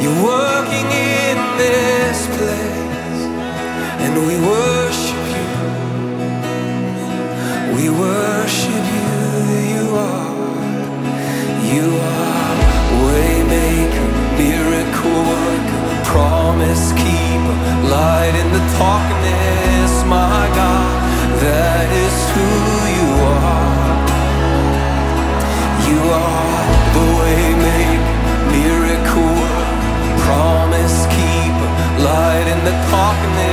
You're working in this place, and we worship you. We worship you. You are, you are waymaker, miracle worker, promise keeper, light in the talking. talking this.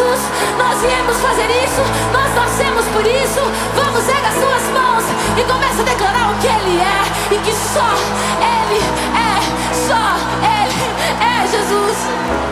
Jesus, nós viemos fazer isso, nós nascemos por isso. Vamos, erga suas mãos e começa a declarar o que Ele é e que só Ele é, só Ele é Jesus.